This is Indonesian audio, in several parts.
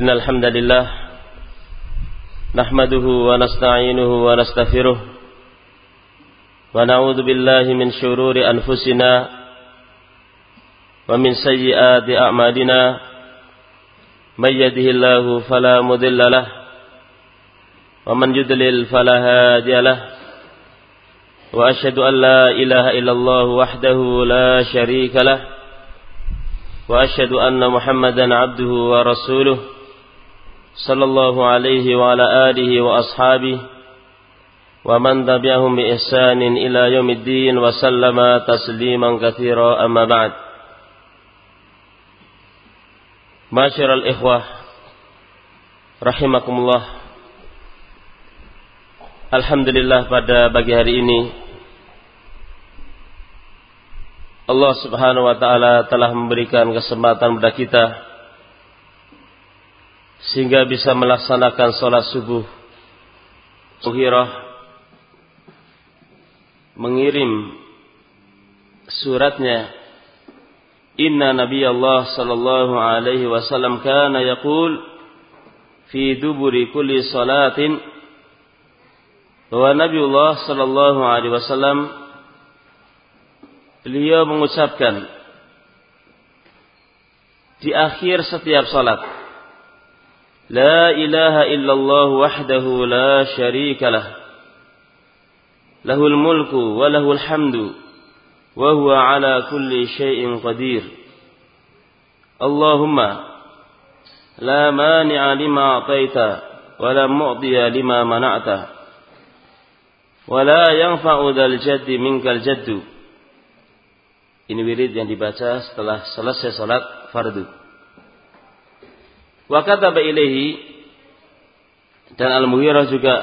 إن الحمد لله نحمده ونستعينه ونستغفره ونعوذ بالله من شرور أنفسنا ومن سيئات أعمالنا من يده الله فلا مضل له ومن يضلل فلا هادي له وأشهد أن لا إله إلا الله وحده لا شريك له وأشهد أن محمدا عبده ورسوله صلى الله عليه وعلى آله وأصحابه ومن تبعهم بإحسان إلى يوم الدين وسلم تسليما كثيرا أما بعد معاشر الإخوة رحمكم الله Alhamdulillah pada pagi hari ini Allah Subhanahu wa taala telah memberikan kesempatan kepada kita sehingga bisa melaksanakan sholat subuh. Zuhirah mengirim suratnya Inna Nabi Allah sallallahu alaihi wasallam kana yaqul fi duburi kulli salatin. Bahwa Nabiullah sallallahu alaihi wasallam beliau mengucapkan di akhir setiap salat لا إله إلا الله وحده لا شريك له له الملك وله الحمد وهو على كل شيء قدير اللهم لا مانع لما أعطيت ولا معطي لما منعت ولا ينفع ذا الجد منك الجد Ini wirid yang dibaca setelah selesai salat fardu. Wa kataba ilaihi. Dan Al-Mughirah juga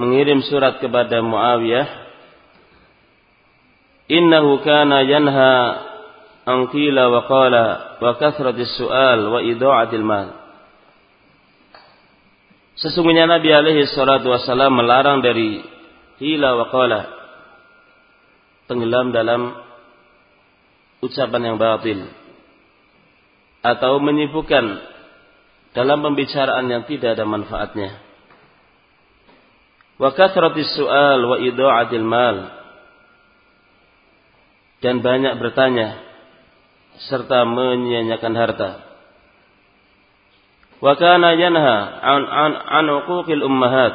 mengirim surat kepada Muawiyah. Innahu kana yanha an qila wa qala wa kathratis su'al wa idha'atil mal. Sesungguhnya Nabi alaihi salatu wasallam melarang dari hila wa qala tenggelam dalam ucapan yang batil atau menyibukkan dalam pembicaraan yang tidak ada manfaatnya. Wa kathratis su'al wa idha'atil mal. Dan banyak bertanya serta menyia-nyiakan harta. Wa kana yanha an an an uquqil ummahat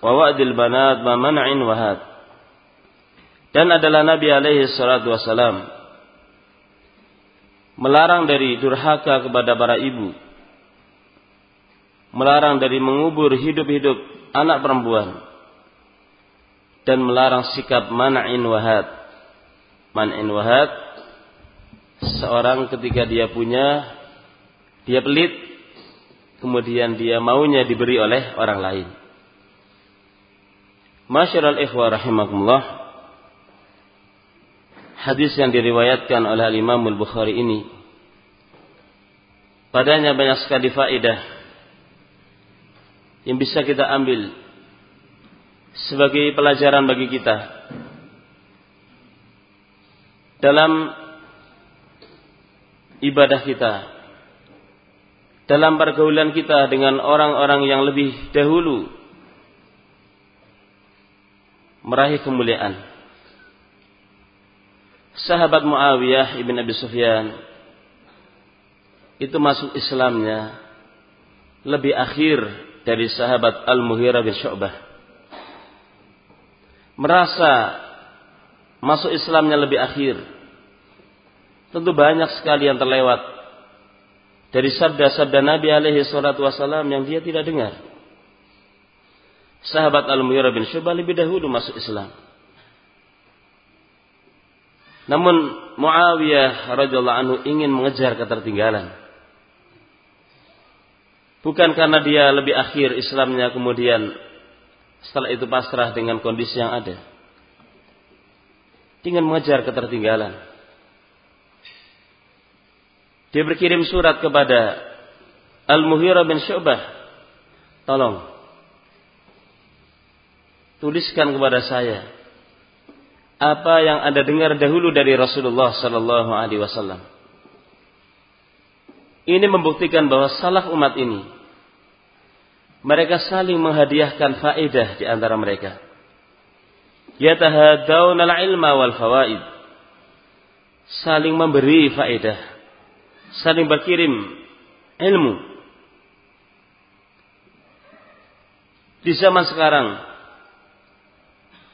wa wa'dil banat ma man'in wahad. Dan adalah Nabi alaihi salatu wasalam melarang dari durhaka kepada para ibu melarang dari mengubur hidup-hidup anak perempuan dan melarang sikap man'in wahad. Man'in wahad seorang ketika dia punya dia pelit kemudian dia maunya diberi oleh orang lain. Masyiral ikhwah rahimakumullah. Hadis yang diriwayatkan oleh Imam Al-Bukhari ini padanya banyak sekali faedah yang bisa kita ambil sebagai pelajaran bagi kita. Dalam ibadah kita dalam pergaulan kita dengan orang-orang yang lebih dahulu meraih kemuliaan. Sahabat Muawiyah ibn Abi Sufyan itu masuk Islamnya lebih akhir dari sahabat Al-Mughirah bin Syu'bah. Merasa masuk Islamnya lebih akhir. Tentu banyak sekali yang terlewat dari sabda-sabda Nabi alaihi salatu wasallam yang dia tidak dengar. Sahabat Al-Mughirah bin Syu'bah lebih dahulu masuk Islam. Namun Muawiyah radhiyallahu anhu ingin mengejar ketertinggalan. Bukan karena dia lebih akhir Islamnya kemudian setelah itu pasrah dengan kondisi yang ada. Ingin mengejar ketertinggalan. Dia berkirim surat kepada Al-Muhira bin Syu'bah. Tolong. Tuliskan kepada saya. Apa yang Anda dengar dahulu dari Rasulullah sallallahu alaihi wasallam. Ini membuktikan bahwa salah umat ini mereka saling menghadiahkan faedah di antara mereka. Yatahadawna al-ilma wal fawaid. Saling memberi faedah. Saling berkirim ilmu. Di zaman sekarang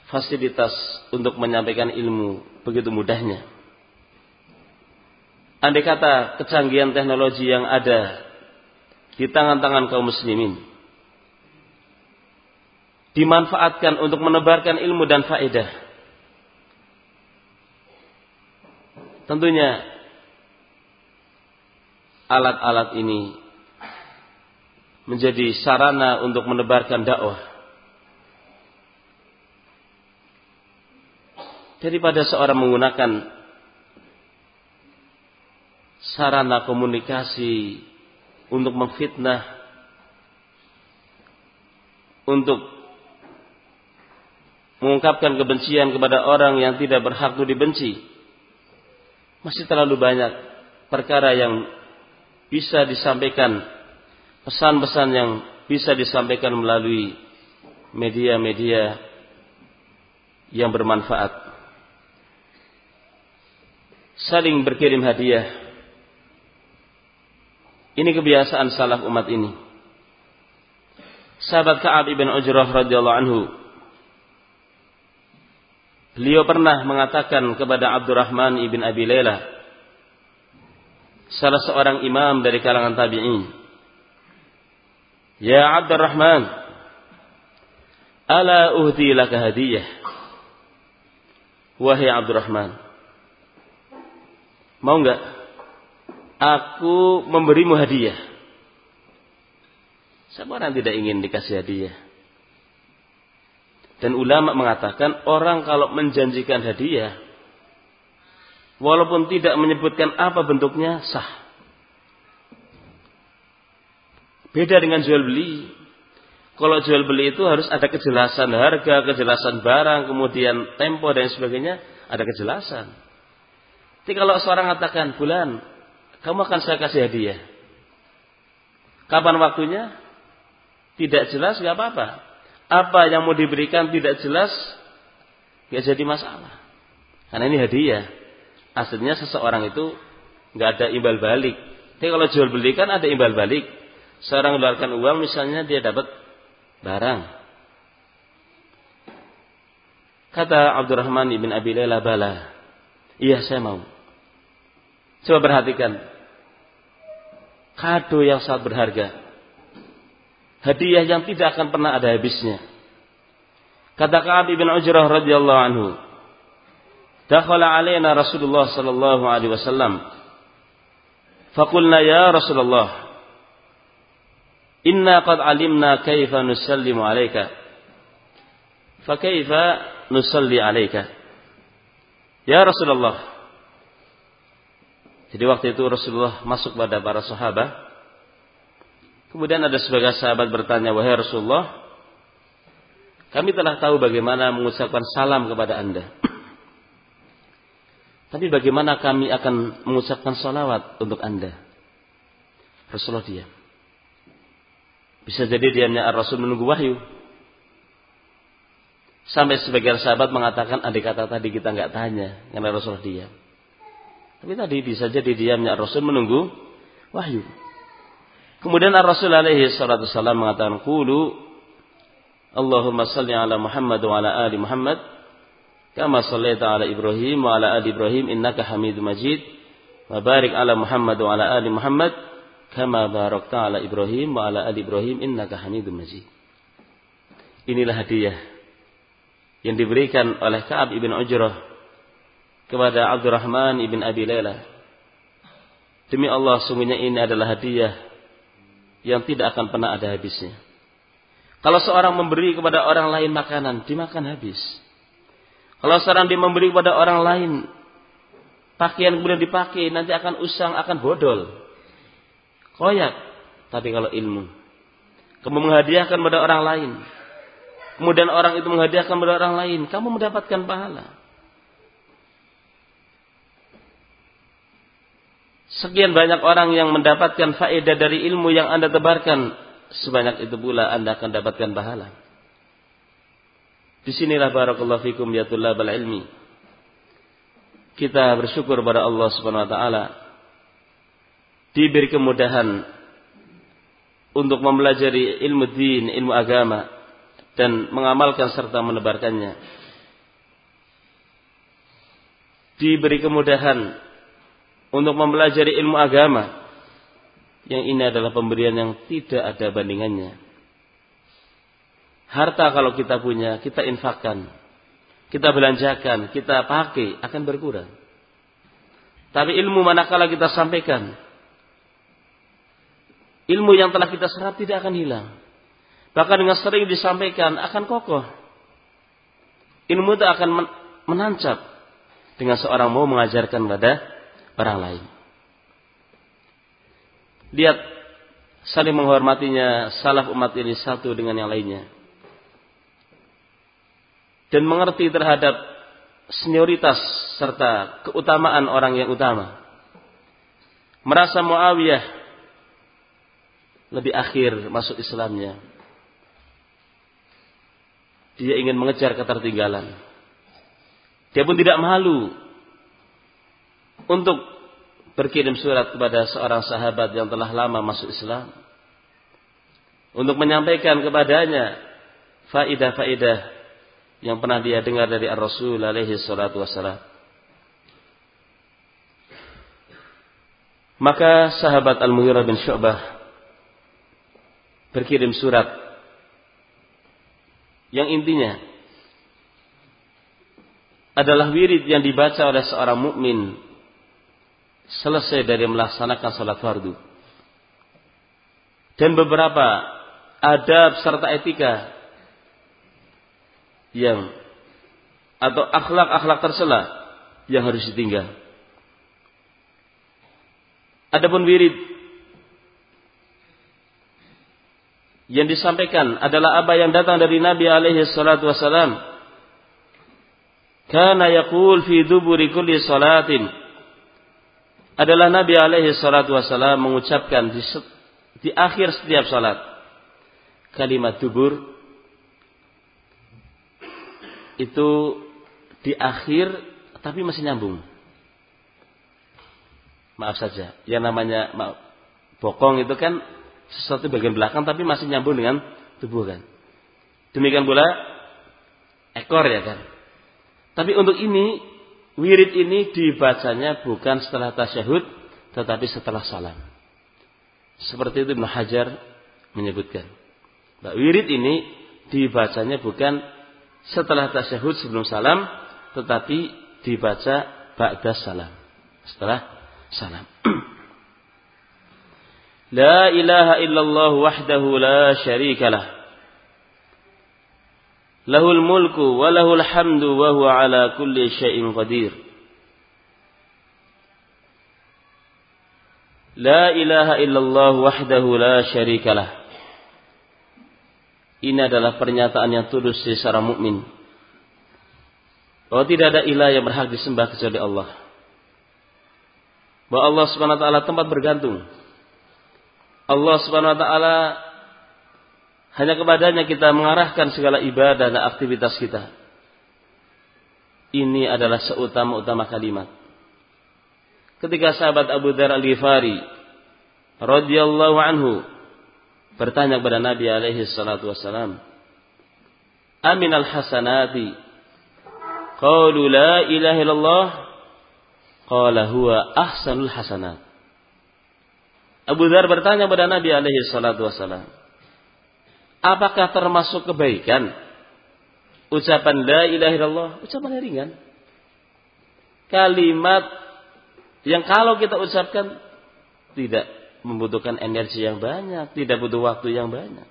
fasilitas untuk menyampaikan ilmu begitu mudahnya. Andai kata kecanggihan teknologi yang ada di tangan-tangan kaum muslimin dimanfaatkan untuk menebarkan ilmu dan faedah. Tentunya alat-alat ini menjadi sarana untuk menebarkan dakwah. Daripada seorang menggunakan sarana komunikasi untuk memfitnah, untuk mengungkapkan kebencian kepada orang yang tidak berhak untuk dibenci. Masih terlalu banyak perkara yang bisa disampaikan, pesan-pesan yang bisa disampaikan melalui media-media yang bermanfaat. Saling berkirim hadiah. Ini kebiasaan salaf umat ini. Sahabat Ka'ab ibn Ujrah radhiyallahu anhu Beliau pernah mengatakan kepada Abdurrahman ibn Abi Layla, salah seorang imam dari kalangan tabi'in. Ya Abdurrahman, ala uhdi laka hadiyah. Wahai Abdurrahman, mau enggak aku memberimu hadiah? Siapa orang tidak ingin dikasih hadiah? Dan ulama mengatakan orang kalau menjanjikan hadiah walaupun tidak menyebutkan apa bentuknya sah. Beda dengan jual beli. Kalau jual beli itu harus ada kejelasan harga, kejelasan barang, kemudian tempo dan sebagainya, ada kejelasan. Jadi kalau seorang katakan, bulan, kamu akan saya kasih hadiah. Kapan waktunya? Tidak jelas, nggak apa-apa apa yang mau diberikan tidak jelas, ya jadi masalah. Karena ini hadiah. Aslinya seseorang itu nggak ada imbal balik. Tapi kalau jual beli kan ada imbal balik. Seorang mengeluarkan uang misalnya dia dapat barang. Kata Abdurrahman ibn Abi Layla bala. Iya saya mau. Coba perhatikan. Kado yang sangat berharga hadiah yang tidak akan pernah ada habisnya. Kata Ka'ab bin Ujrah radhiyallahu anhu, "Dakhala alaina Rasulullah sallallahu alaihi wasallam. Faqulna ya Rasulullah, inna qad alimna kaifa nusallimu alayka. Fa kaifa nusalli alayka?" Ya Rasulullah. Jadi waktu itu Rasulullah masuk pada para sahabat Kemudian ada sebagian sahabat bertanya, wahai Rasulullah, kami telah tahu bagaimana mengucapkan salam kepada anda. Tapi bagaimana kami akan mengucapkan salawat untuk anda? Rasulullah diam. Bisa jadi diamnya Ar-Rasul menunggu wahyu. Sampai sebagian sahabat mengatakan adik kata tadi kita nggak tanya karena Rasulullah diam. Tapi tadi bisa jadi diamnya Ar-Rasul menunggu wahyu. Kemudian Rasul alaihi salatu wasallam mengatakan qulu Allahumma salli ala Muhammad wa ala ali Muhammad kama sallaita ala Ibrahim wa ala ali Ibrahim innaka Hamidum Majid wa barik ala Muhammad wa ala ali Muhammad kama barakta ala Ibrahim wa ala ali Ibrahim innaka Hamidum Majid. Inilah hadiah yang diberikan oleh Ka'ab ibn Ujrah kepada Abdurrahman ibn Abi Layla. Demi Allah sungguhnya ini adalah hadiah yang tidak akan pernah ada habisnya. Kalau seorang memberi kepada orang lain makanan, dimakan habis. Kalau seorang dia memberi kepada orang lain pakaian kemudian dipakai, nanti akan usang, akan bodol. Koyak. Tapi kalau ilmu, kamu menghadiahkan kepada orang lain, kemudian orang itu menghadiahkan kepada orang lain, kamu mendapatkan pahala. Sekian banyak orang yang mendapatkan faedah dari ilmu yang Anda tebarkan, sebanyak itu pula Anda akan dapatkan pahala. Di sinilah barakallahu fikum ya tullabal ilmi. Kita bersyukur pada Allah Subhanahu wa taala diberi kemudahan untuk mempelajari ilmu din, ilmu agama dan mengamalkan serta menebarkannya. Diberi kemudahan untuk mempelajari ilmu agama yang ini adalah pemberian yang tidak ada bandingannya. Harta kalau kita punya, kita infakkan. Kita belanjakan, kita pakai, akan berkurang. Tapi ilmu manakala kita sampaikan, ilmu yang telah kita serap tidak akan hilang. Bahkan dengan sering disampaikan akan kokoh. Ilmu itu akan menancap dengan seorang mau mengajarkan pada orang lain. Lihat saling menghormatinya salaf umat ini satu dengan yang lainnya. Dan mengerti terhadap senioritas serta keutamaan orang yang utama. Merasa Muawiyah lebih akhir masuk Islamnya dia ingin mengejar ketertinggalan. Dia pun tidak malu untuk berkirim surat kepada seorang sahabat yang telah lama masuk Islam. Untuk menyampaikan kepadanya faidah-faidah yang pernah dia dengar dari Ar-Rasul alaihi salatu wassalam. Maka sahabat Al-Mughirah bin Syu'bah berkirim surat yang intinya adalah wirid yang dibaca oleh seorang mukmin selesai dari melaksanakan salat fardu. Dan beberapa adab serta etika yang atau akhlak-akhlak tersela yang harus ditinggal. Adapun wirid yang disampaikan adalah apa yang datang dari Nabi alaihi salatu wasalam. Kana yaqul fi duburi kulli salatin. Adalah Nabi alaihi salatu wasalam mengucapkan di, di akhir setiap salat kalimat dubur itu di akhir tapi masih nyambung. Maaf saja, yang namanya maaf, bokong itu kan sesuatu bagian belakang tapi masih nyambung dengan tubuh kan. Demikian pula ekor ya kan. Tapi untuk ini wirid ini dibacanya bukan setelah tasyahud tetapi setelah salam. Seperti itu Ibnu Hajar menyebutkan. Bahwa wirid ini dibacanya bukan setelah tasyahud sebelum salam tetapi dibaca ba'da salam. Setelah salam. La ilaha illallah wahdahu la syarikalah. Lahul mulku wa lahul hamdu wa huwa ala kulli syai'in qadir. La ilaha illallah wahdahu la syarikalah. Ini adalah pernyataan yang tulus dari seorang mukmin. Bahwa tidak ada ilah yang berhak disembah kecuali Allah. Bahwa Allah Subhanahu wa taala tempat bergantung. Allah Subhanahu wa taala hanya kepadanya kita mengarahkan segala ibadah dan aktivitas kita. Ini adalah seutama-utama kalimat. Ketika sahabat Abu Dzar Al-Ghifari radhiyallahu anhu bertanya kepada Nabi alaihi salatu wasalam, "Amin al-hasanati?" Qalu la ilaha illallah. Qala huwa ahsanul hasanat. Abu Dhar bertanya kepada Nabi alaihi salatu wasalam. Apakah termasuk kebaikan ucapan la ilaha illallah? Ucapan yang ringan. Kalimat yang kalau kita ucapkan tidak membutuhkan energi yang banyak, tidak butuh waktu yang banyak.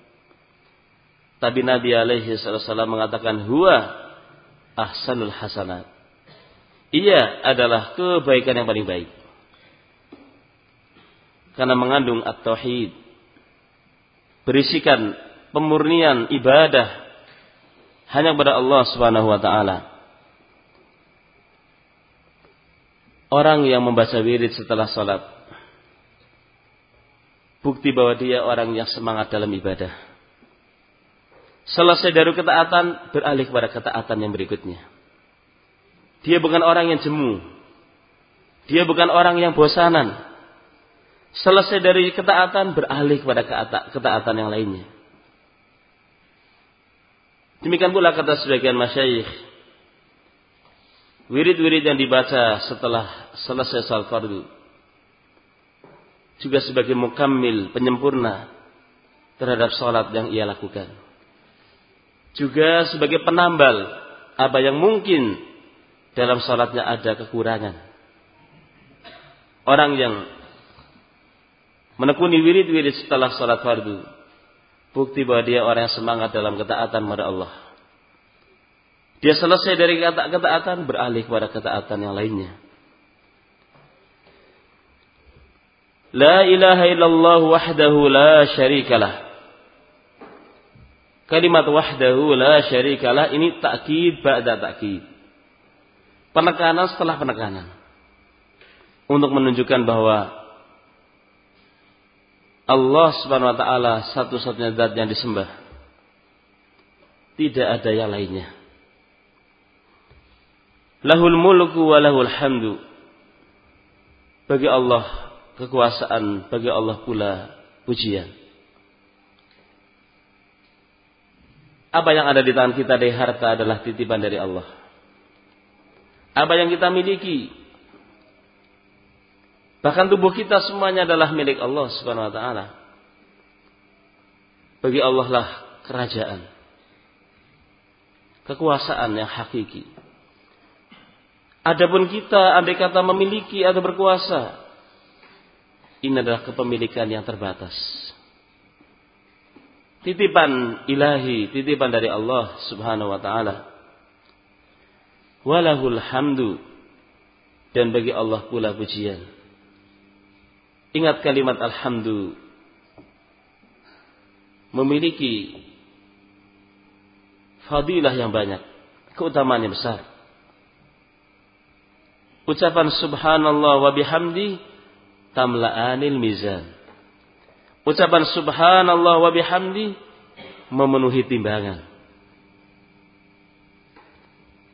Tapi Nabi alaihi wasallam mengatakan huwa ahsanul hasanat. Ia adalah kebaikan yang paling baik karena mengandung at-tauhid. Berisikan pemurnian ibadah hanya kepada Allah Subhanahu wa taala. Orang yang membaca wirid setelah salat bukti bahwa dia orang yang semangat dalam ibadah. Selesai dari ketaatan, beralih kepada ketaatan yang berikutnya. Dia bukan orang yang jemu. Dia bukan orang yang bosanan. Selesai dari ketaatan, beralih kepada ketaatan yang lainnya. Demikian pula kata sebagian masyayikh. Wirid-wirid yang dibaca setelah selesai salat fardu juga sebagai mukammil, penyempurna terhadap salat yang ia lakukan. Juga sebagai penambal apa yang mungkin dalam salatnya ada kekurangan. Orang yang menekuni wirid-wirid setelah salat fardu, bukti bahwa dia orang yang semangat dalam ketaatan kepada Allah. Dia selesai dari kata ketaatan beralih kepada ketaatan yang lainnya. La ilaha illallah wahdahu la syarikalah. Kalimat wahdahu la syarikalah ini takkid ba'da takkid. Penekanan setelah penekanan. Untuk menunjukkan bahwa Allah Subhanahu wa taala satu-satunya zat yang disembah. Tidak ada yang lainnya. Lahul mulku wa lahul hamdu. Bagi Allah kekuasaan bagi Allah pula pujian. Apa yang ada di tangan kita dari harta adalah titipan dari Allah. Apa yang kita miliki, bahkan tubuh kita semuanya adalah milik Allah Subhanahu wa taala. Bagi Allah lah kerajaan. Kekuasaan yang hakiki. Adapun kita andai kata memiliki atau berkuasa, ini adalah kepemilikan yang terbatas. Titipan ilahi, titipan dari Allah Subhanahu wa taala. Walahul hamdu dan bagi Allah pula pujian. Ingat kalimat alhamdu memiliki fadilah yang banyak, keutamaan yang besar. Ucapan subhanallah wa bihamdi tamla'anil mizan. Ucapan subhanallah wa bihamdi memenuhi timbangan.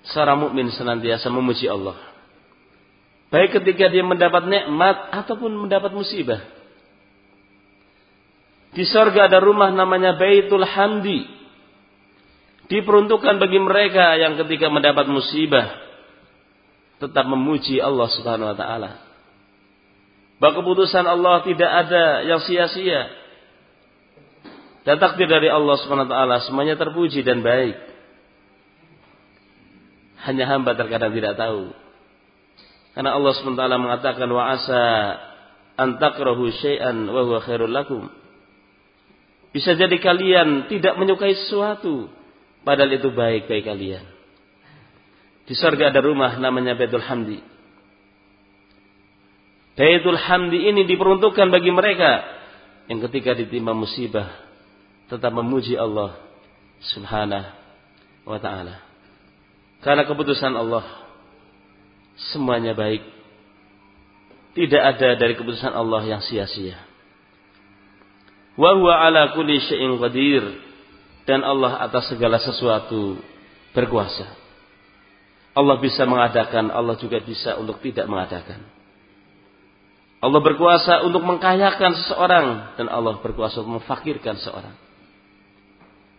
Seorang mukmin senantiasa memuji Allah. Baik ketika dia mendapat nikmat ataupun mendapat musibah. Di sorga ada rumah namanya Baitul Hamdi. Diperuntukkan bagi mereka yang ketika mendapat musibah tetap memuji Allah Subhanahu wa taala. Bahwa keputusan Allah tidak ada yang sia-sia. Dan takdir dari Allah SWT semuanya terpuji dan baik. Hanya hamba terkadang tidak tahu. Karena Allah SWT mengatakan wa asa antakrahu syai'an wa huwa khairul lakum. Bisa jadi kalian tidak menyukai sesuatu padahal itu baik bagi kalian. Di surga ada rumah namanya Baitul Hamdi. Baitul Hamdi ini diperuntukkan bagi mereka yang ketika ditimpa musibah tetap memuji Allah Subhanahu wa taala. Karena keputusan Allah semuanya baik. Tidak ada dari keputusan Allah yang sia-sia. Wa huwa ala kulli syai'in qadir dan Allah atas segala sesuatu berkuasa. Allah bisa mengadakan, Allah juga bisa untuk tidak mengadakan. Allah berkuasa untuk mengkayakan seseorang dan Allah berkuasa untuk memfakirkan seseorang.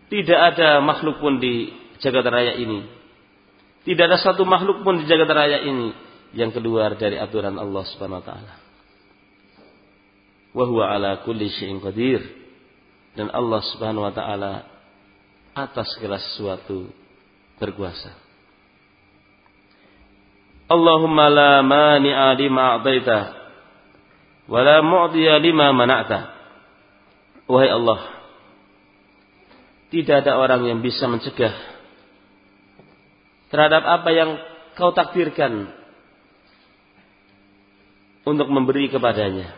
Tidak ada makhluk pun di jagat raya ini. Tidak ada satu makhluk pun di jagat raya ini yang keluar dari aturan Allah Subhanahu wa taala. Wa huwa ala kulli syai'in qadir. Dan Allah Subhanahu wa taala atas segala sesuatu berkuasa. Allahumma la mani'a lima a'taita wala mu'tiya lima mana'ta. Wahai Allah, tidak ada orang yang bisa mencegah terhadap apa yang kau takdirkan untuk memberi kepadanya.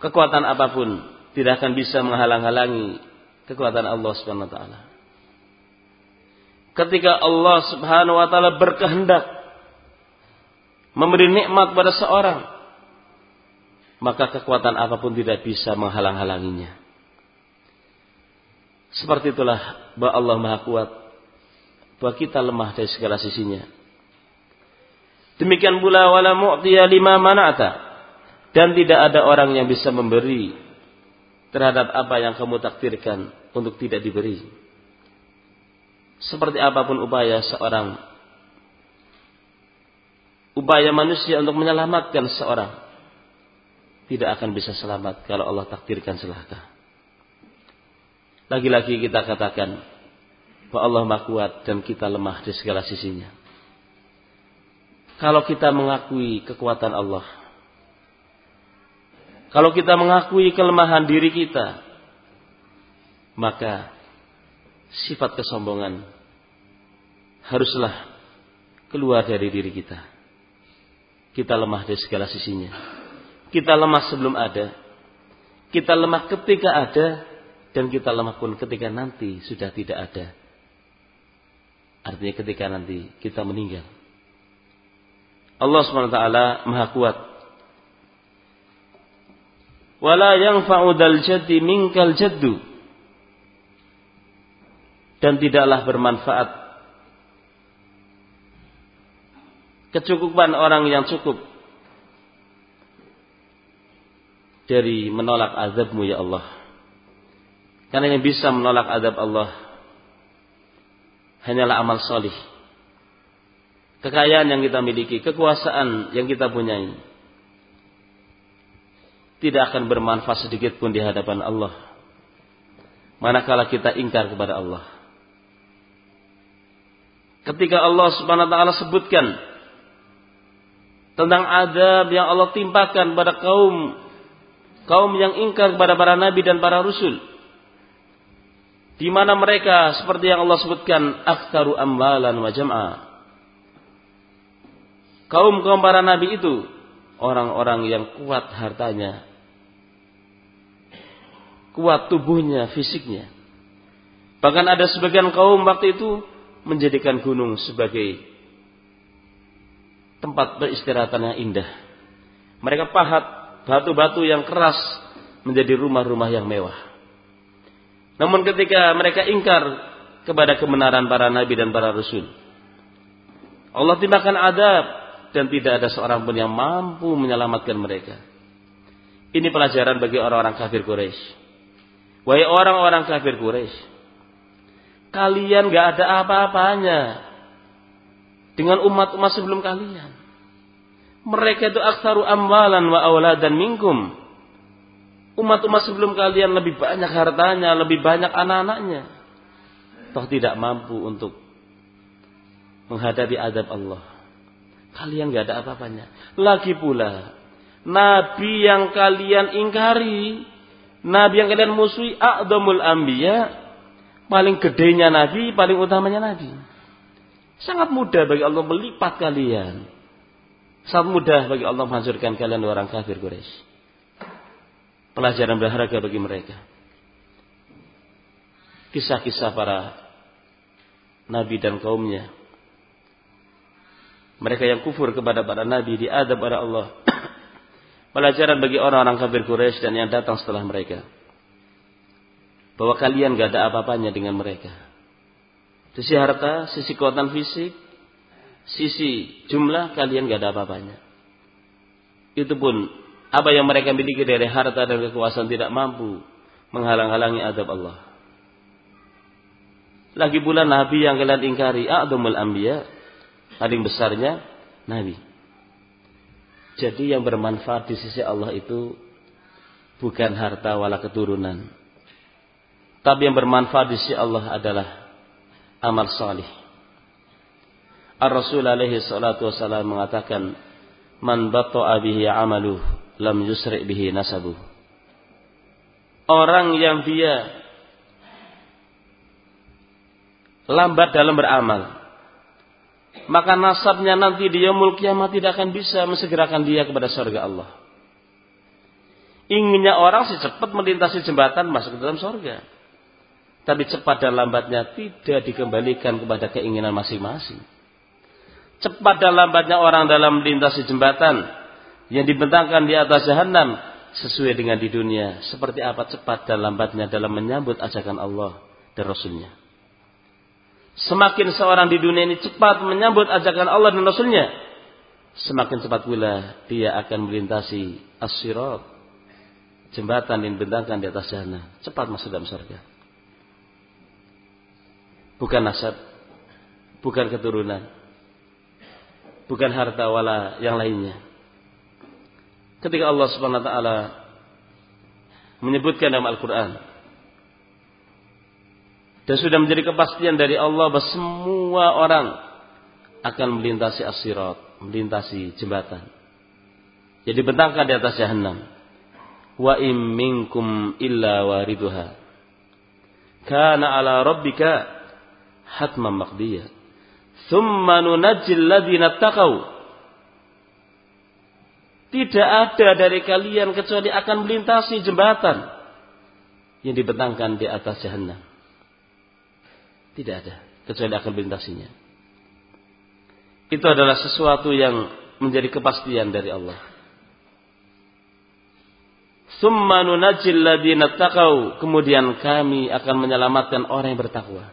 Kekuatan apa pun tidak akan bisa menghalang-halangi kekuatan Allah Subhanahu wa taala. Ketika Allah Subhanahu wa taala berkehendak memberi nikmat pada seorang, maka kekuatan apa pun tidak bisa menghalang-halanginya. Seperti itulah bahwa Allah Maha Kuat, bahwa kita lemah dari segala sisinya. Demikian pula wala mu'tiya lima mana'ata. Dan tidak ada orang yang bisa memberi terhadap apa yang kamu takdirkan untuk tidak diberi. Seperti apa pun upaya seorang upaya manusia untuk menyelamatkan seorang tidak akan bisa selamat kalau Allah takdirkan celaka. Lagi-lagi kita katakan bahwa Allah Maha Kuat dan kita lemah di segala sisinya. Kalau kita mengakui kekuatan Allah, kalau kita mengakui kelemahan diri kita, maka sifat kesombongan haruslah keluar dari diri kita. Kita lemah dari segala sisinya. Kita lemah sebelum ada. Kita lemah ketika ada dan kita lemah pun ketika nanti sudah tidak ada. Artinya ketika nanti kita meninggal. Allah SWT maha kuat. Wala yang fa'udal jaddi minkal jaddu. Dan tidaklah bermanfaat. Kecukupan orang yang cukup. Dari menolak azabmu ya Allah. Karena yang bisa menolak adab Allah hanyalah amal solih. Kekayaan yang kita miliki, kekuasaan yang kita punyai. Tidak akan bermanfaat sedikit pun di hadapan Allah. Manakala kita ingkar kepada Allah. Ketika Allah subhanahu wa ta'ala sebutkan tentang adab yang Allah timpakan pada kaum kaum yang ingkar kepada para nabi dan para rasul di mana mereka seperti yang Allah sebutkan aktsaru amwalan wa jam'a. Kaum-kaum para nabi itu orang-orang yang kuat hartanya, kuat tubuhnya, fisiknya. Bahkan ada sebagian kaum waktu itu menjadikan gunung sebagai tempat beristirahatan yang indah. Mereka pahat batu-batu yang keras menjadi rumah-rumah yang mewah. Namun ketika mereka ingkar kepada kebenaran para nabi dan para rasul, Allah timbulkan adab dan tidak ada seorang pun yang mampu menyelamatkan mereka. Ini pelajaran bagi orang-orang kafir Quraisy. Wahai orang-orang kafir Quraisy, kalian gak ada apa-apanya dengan umat-umat sebelum kalian. Mereka itu aksaru amwalan wa auladan minkum. Umat-umat sebelum kalian lebih banyak hartanya, lebih banyak anak-anaknya. Toh tidak mampu untuk menghadapi adab Allah. Kalian gak ada apa-apanya. Lagi pula, Nabi yang kalian ingkari, Nabi yang kalian musuhi, A'dhamul Ambiya, paling gedenya Nabi, paling utamanya Nabi. Sangat mudah bagi Allah melipat kalian. Sangat mudah bagi Allah menghancurkan kalian orang kafir Quraisy pelajaran berharga bagi mereka. Kisah-kisah para nabi dan kaumnya. Mereka yang kufur kepada para nabi diadab oleh Allah. pelajaran bagi orang-orang kafir Quraisy dan yang datang setelah mereka. Bahwa kalian gak ada apa-apanya dengan mereka. Sisi harta, sisi kekuatan fisik, sisi jumlah kalian gak ada apa-apanya. Itu pun apa yang mereka miliki dari harta dan kekuasaan tidak mampu menghalang-halangi adab Allah. Lagi pula Nabi yang kalian ingkari, A'dhamul Anbiya, paling besarnya Nabi. Jadi yang bermanfaat di sisi Allah itu bukan harta wala keturunan. Tapi yang bermanfaat di sisi Allah adalah amal salih. Ar-Rasul alaihi salatu mengatakan, "Man batta'a bihi 'amaluhu lam yusri bihi nasabu. Orang yang dia lambat dalam beramal, maka nasabnya nanti di yaumul kiamat tidak akan bisa mensegerakan dia kepada surga Allah. Inginnya orang sih cepat melintasi jembatan masuk ke dalam surga. Tapi cepat dan lambatnya tidak dikembalikan kepada keinginan masing-masing. Cepat dan lambatnya orang dalam melintasi jembatan yang dibentangkan di atas jahanam sesuai dengan di dunia. Seperti apa cepat dan lambatnya dalam menyambut ajakan Allah dan Rasulnya. Semakin seorang di dunia ini cepat menyambut ajakan Allah dan Rasulnya. Semakin cepat pula dia akan melintasi as Jembatan yang bentangkan di atas jahanam. Cepat masuk dalam surga. Bukan nasab. Bukan keturunan. Bukan harta wala yang lainnya ketika Allah Subhanahu wa taala menyebutkan dalam Al-Qur'an dan sudah menjadi kepastian dari Allah bahwa semua orang akan melintasi as-sirat, melintasi jembatan. Jadi bentangkan di atas jahanam. Wa im minkum illa wariduha. Kana ala rabbika hatman maqdiya. Thumma nunajjil ladzina taqaw tidak ada dari kalian kecuali akan melintasi jembatan yang dibentangkan di atas jahanam. Tidak ada kecuali akan melintasinya. Itu adalah sesuatu yang menjadi kepastian dari Allah. Kemudian kami akan menyelamatkan orang yang bertakwa.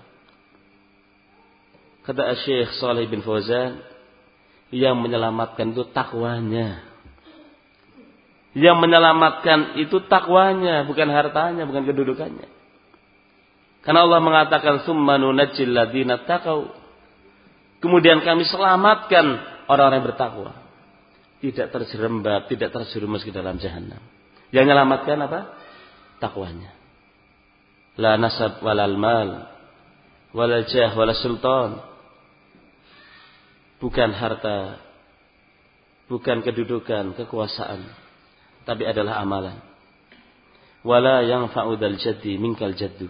Kata Syekh Saleh bin Fauzan, yang menyelamatkan itu takwanya. Yang menyelamatkan itu takwanya, bukan hartanya, bukan kedudukannya. Karena Allah mengatakan summanu taqau. Kemudian kami selamatkan orang-orang yang bertakwa. Tidak terjerembab, tidak terjerumus ke dalam jahanam. Yang menyelamatkan apa? Takwanya. La nasab walal mal, walal jah walal sultan. Bukan harta, bukan kedudukan, kekuasaan tapi adalah amalan. Wala yang fa'udal jaddi minkal jaddu.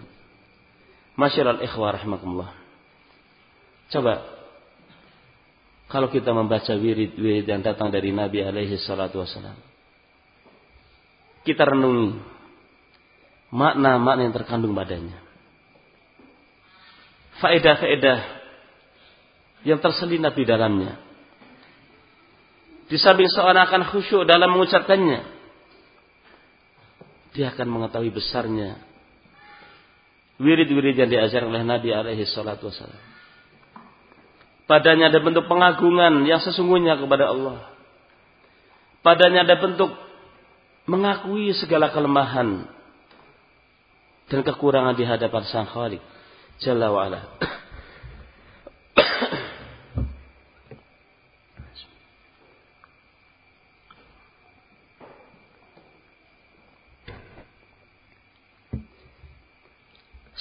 Masyiral ikhwah rahimakumullah. Coba kalau kita membaca wirid-wirid yang datang dari Nabi alaihi salatu wasalam. Kita renungi makna-makna yang terkandung padanya. Faedah-faedah yang terselinap di dalamnya. Di samping seorang akan khusyuk dalam mengucapkannya dia akan mengetahui besarnya wirid-wirid yang diajarkan oleh Nabi alaihi salatu wasallam. Padanya ada bentuk pengagungan yang sesungguhnya kepada Allah. Padanya ada bentuk mengakui segala kelemahan dan kekurangan di hadapan Sang Khalik Jalla wa'ala.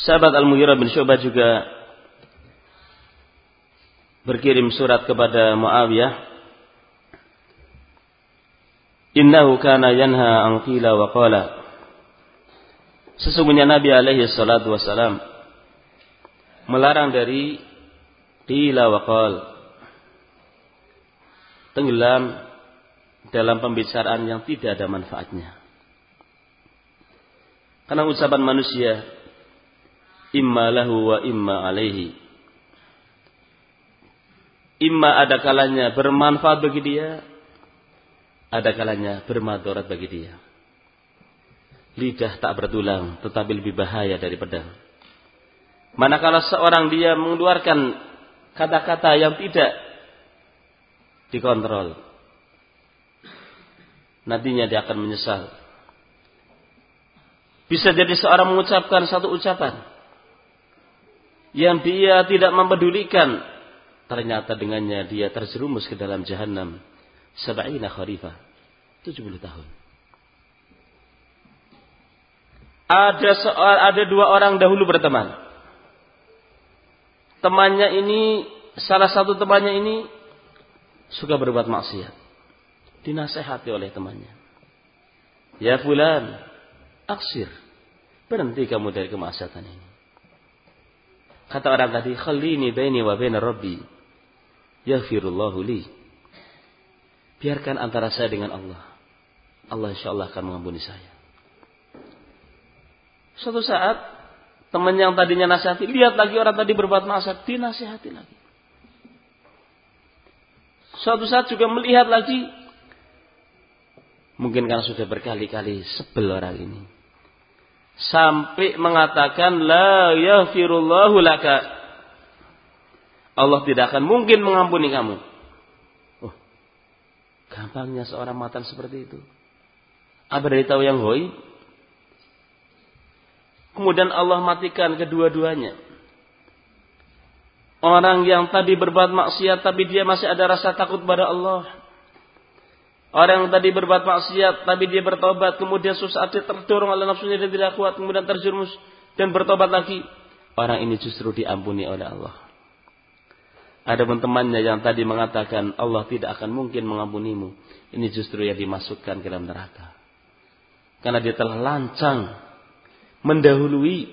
Sahabat Al-Mughirah bin Syu'bah juga berkirim surat kepada Muawiyah. Innahu kana yanha an qila wa qala. Sesungguhnya Nabi alaihi salatu wasalam melarang dari qila wa qal. Tenggelam dalam pembicaraan yang tidak ada manfaatnya. Karena ucapan manusia imma lahu wa imma alaihi. Imma ada kalanya bermanfaat bagi dia, ada kalanya bermadarat bagi dia. Lidah tak bertulang, tetapi lebih bahaya dari pedang. Manakala seorang dia mengeluarkan kata-kata yang tidak dikontrol, nantinya dia akan menyesal. Bisa jadi seorang mengucapkan satu ucapan yang dia tidak mempedulikan. Ternyata dengannya dia terjerumus ke dalam jahanam sab'ina kharifah. 70 tahun. Ada soal ada dua orang dahulu berteman. Temannya ini salah satu temannya ini suka berbuat maksiat. Dinasehati oleh temannya. Ya fulan aksir. Berhenti kamu dari kemaksiatan ini Kata orang tadi, "Khallini baini wa baina Rabbi." Yaghfirullahu li. Biarkan antara saya dengan Allah. Allah insya Allah akan mengampuni saya. Suatu saat teman yang tadinya nasihati, lihat lagi orang tadi berbuat maksiat, dinasihati lagi. Suatu saat juga melihat lagi Mungkin karena sudah berkali-kali sebel orang ini. Sampai mengatakan la yaghfirullahu laka. Allah tidak akan mungkin mengampuni kamu. Oh, gampangnya seorang matan seperti itu. Apa dari tahu yang hoi? Kemudian Allah matikan kedua-duanya. Orang yang tadi berbuat maksiat tapi dia masih ada rasa takut pada Allah. Orang yang tadi berbuat maksiat tapi dia bertobat kemudian susah dia terdorong oleh nafsunya dan tidak kuat kemudian terjerumus dan bertobat lagi. Orang ini justru diampuni oleh Allah. Ada temannya yang tadi mengatakan Allah tidak akan mungkin mengampunimu. Ini justru yang dimasukkan ke dalam neraka. Karena dia telah lancang mendahului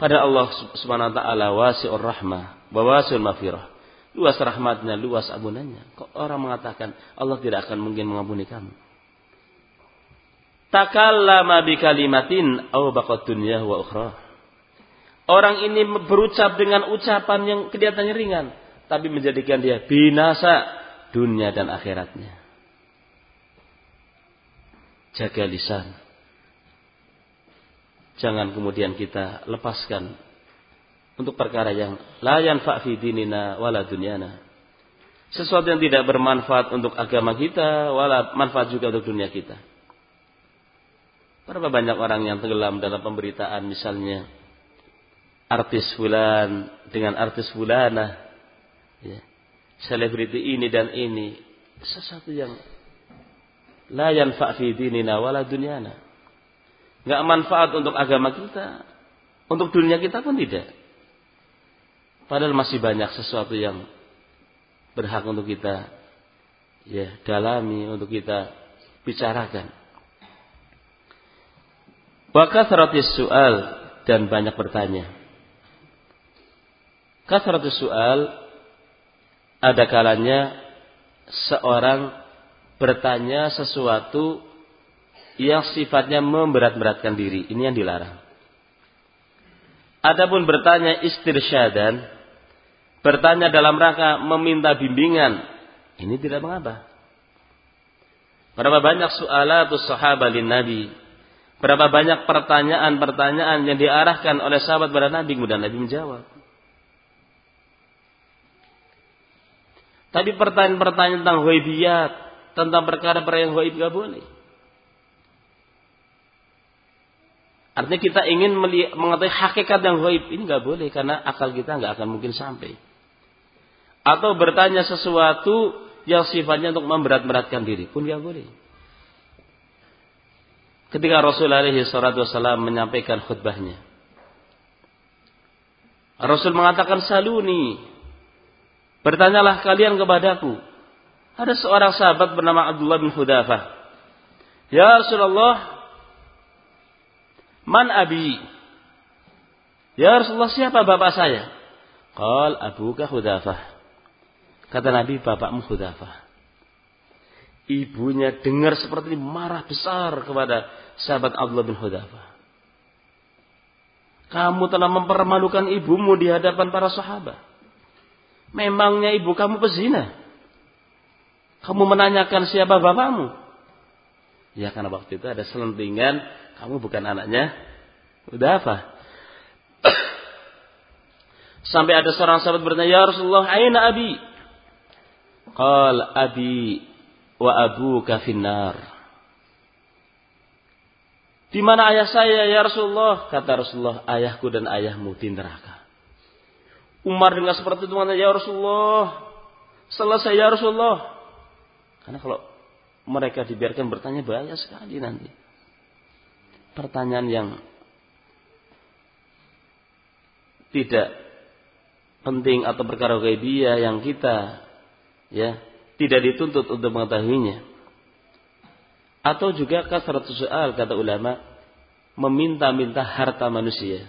pada Allah Subhanahu wa taala wasi'ur rahmah wa wasi'ul maghfirah. Luas rahmatnya, luas ampunannya. Kok orang mengatakan Allah tidak akan mungkin mengampuni kamu? Takallama bi kalimatin aw dunya wa ukhra. Orang ini berucap dengan ucapan yang kelihatannya ringan, tapi menjadikan dia binasa dunia dan akhiratnya. Jaga lisan. Jangan kemudian kita lepaskan untuk perkara yang la yanfa fi dinina wala dunyana. Sesuatu yang tidak bermanfaat untuk agama kita wala manfaat juga untuk dunia kita. Berapa banyak orang yang tenggelam dalam pemberitaan misalnya artis fulan dengan artis fulana ya. Selebriti ini dan ini sesuatu yang la yanfa fi dinina wala dunyana nggak manfaat untuk agama kita, untuk dunia kita pun tidak. Padahal masih banyak sesuatu yang berhak untuk kita ya dalami, untuk kita bicarakan. Wa kasratis soal dan banyak bertanya. Kasratis soal ada kalanya seorang bertanya sesuatu yang sifatnya memberat-beratkan diri. Ini yang dilarang. Adapun bertanya istirsyadan, bertanya dalam rangka meminta bimbingan, ini tidak mengapa. Berapa banyak su'alatus sahabat Nabi. Berapa banyak pertanyaan-pertanyaan yang diarahkan oleh sahabat pada Nabi, kemudian Nabi menjawab. Tapi pertanyaan-pertanyaan tentang ghaibiyat, tentang perkara-perkara yang ghaib gak boleh. Artinya kita ingin mengetahui hakikat yang gaib ini nggak boleh karena akal kita nggak akan mungkin sampai. Atau bertanya sesuatu yang sifatnya untuk memberat-beratkan diri pun nggak boleh. Ketika Rasulullah SAW menyampaikan khutbahnya, Rasul mengatakan saluni, bertanyalah kalian kepadaku. Ada seorang sahabat bernama Abdullah bin Hudafah. Ya Rasulullah, Man abi? Ya Rasulullah siapa bapak saya? Qal abuka Hudafah. Kata Nabi bapakmu Hudafah. Ibunya dengar seperti ini marah besar kepada sahabat Abdullah bin Hudafah. Kamu telah mempermalukan ibumu di hadapan para sahabat. Memangnya ibu kamu pezina? Kamu menanyakan siapa bapakmu? Ya karena waktu itu ada selentingan kamu bukan anaknya udah apa? Sampai ada seorang sahabat bertanya, "Ya Rasulullah, aina abi?" Qal abi wa abuka finnar. Di mana ayah saya ya Rasulullah? Kata Rasulullah, ayahku dan ayahmu di neraka. Umar dengan seperti itu mengatakan, ya Rasulullah, selesai ya Rasulullah. Karena kalau mereka dibiarkan bertanya bahaya sekali nanti pertanyaan yang tidak penting atau perkara gaibiyah yang kita ya tidak dituntut untuk mengetahuinya atau juga kasratus soal kata ulama meminta-minta harta manusia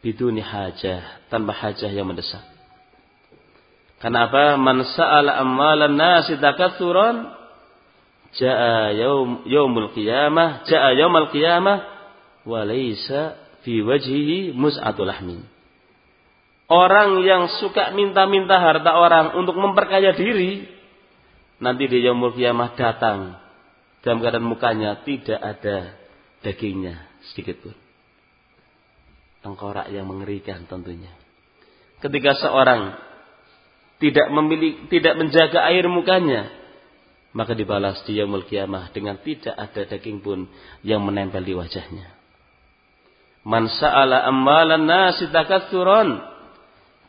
biduni hajah tanpa hajah yang mendesak Kenapa? Man sa'ala amwalan nasi takatsuran jaa yaum yaumul qiyamah jaa yaumul qiyamah wa laisa fi wajhihi mus'atul lahmin. Orang yang suka minta-minta harta orang untuk memperkaya diri, nanti di yaumul kiamah datang dalam keadaan mukanya tidak ada dagingnya sedikit pun. Tengkorak yang mengerikan tentunya. Ketika seorang tidak memiliki, tidak menjaga air mukanya, maka dibalas di yaumul kiamah dengan tidak ada daging pun yang menempel di wajahnya. Man sa'ala amwalan nasi takatsuran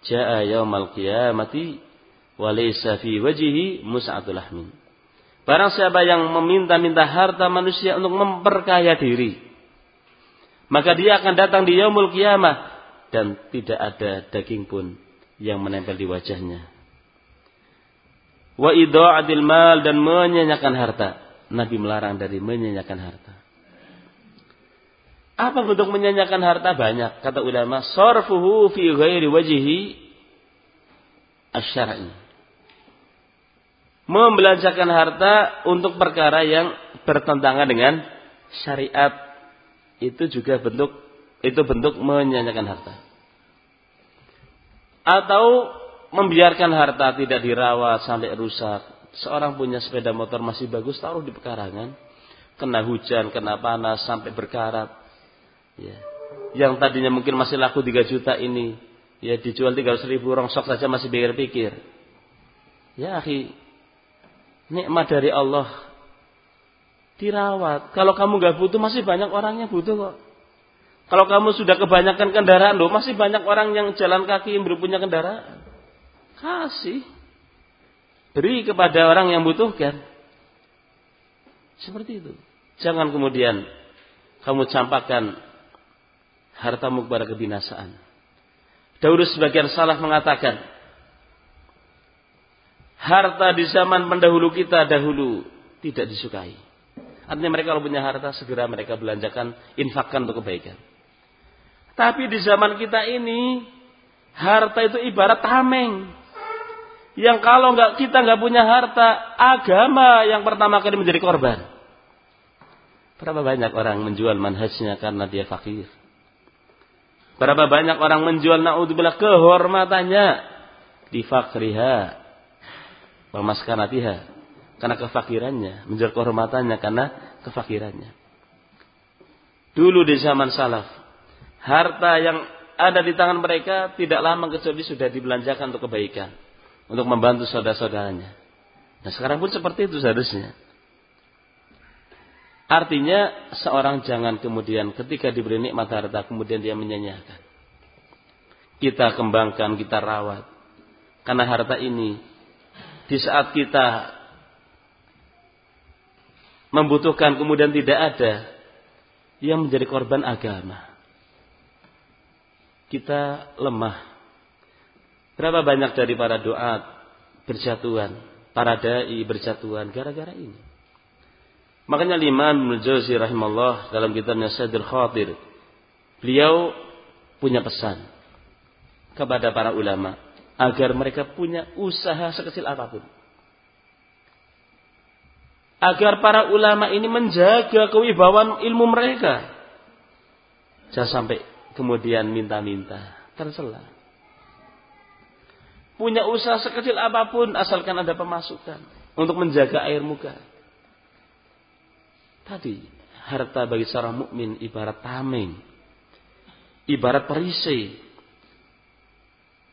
jaa yaumal qiyamati wa laysa fi wajhihi mus'atul lahmin. Barang siapa yang meminta-minta harta manusia untuk memperkaya diri, maka dia akan datang di yaumul kiamah dan tidak ada daging pun yang menempel di wajahnya. Wa idha'atil mal dan menyanyikan harta. Nabi melarang dari menyanyikan harta. Apa bentuk menyanyikan harta? Banyak. Kata ulama, sarfuhu fi ghairi wajhi asyari membelanjakan harta untuk perkara yang bertentangan dengan syariat itu juga bentuk itu bentuk menyanyikan harta. Atau membiarkan harta tidak dirawat sampai rusak. Seorang punya sepeda motor masih bagus taruh di pekarangan, kena hujan, kena panas sampai berkarat. Ya. Yang tadinya mungkin masih laku 3 juta ini, ya dijual 300 ribu rongsok saja masih pikir-pikir. Ya, akhi, nikmat dari Allah dirawat. Kalau kamu nggak butuh masih banyak orang yang butuh kok. Kalau kamu sudah kebanyakan kendaraan loh, masih banyak orang yang jalan kaki yang berpunya kendaraan. Kasih. Beri kepada orang yang butuhkan. Seperti itu. Jangan kemudian kamu campakkan hartamu kepada kebinasaan. Dahulu sebagian salah mengatakan, harta di zaman pendahulu kita dahulu tidak disukai. Artinya mereka kalau punya harta segera mereka belanjakan, infakkan untuk kebaikan. Tapi di zaman kita ini harta itu ibarat tameng. Yang kalau nggak kita nggak punya harta, agama yang pertama kali menjadi korban. Berapa banyak orang menjual manhajnya karena dia fakir. Berapa banyak orang menjual naudzubillah kehormatannya di fakriha Pemaskanatiha. Karena kefakirannya. Menjual kehormatannya karena kefakirannya. Dulu di zaman salaf. Harta yang ada di tangan mereka tidak lama kecuali sudah dibelanjakan untuk kebaikan. Untuk membantu saudara-saudaranya. Nah sekarang pun seperti itu seharusnya. Artinya seorang jangan kemudian ketika diberi nikmat harta kemudian dia menyanyiakan. Kita kembangkan, kita rawat. Karena harta ini di saat kita membutuhkan kemudian tidak ada yang menjadi korban agama. Kita lemah. Berapa banyak dari para doa berjatuhan, para dai berjatuhan gara-gara ini. Makanya Imam Ibnu Jauzi rahimahullah dalam kitabnya Sayyidul Khatir, beliau punya pesan kepada para ulama agar mereka punya usaha sekecil apa pun. Agar para ulama ini menjaga kewibawaan ilmu mereka. Jangan sampai kemudian minta-minta, tercela. Punya usaha sekecil apa pun asalkan ada pemasukan untuk menjaga air muka. Tadi harta bagi seorang mukmin ibarat tameng, ibarat perisai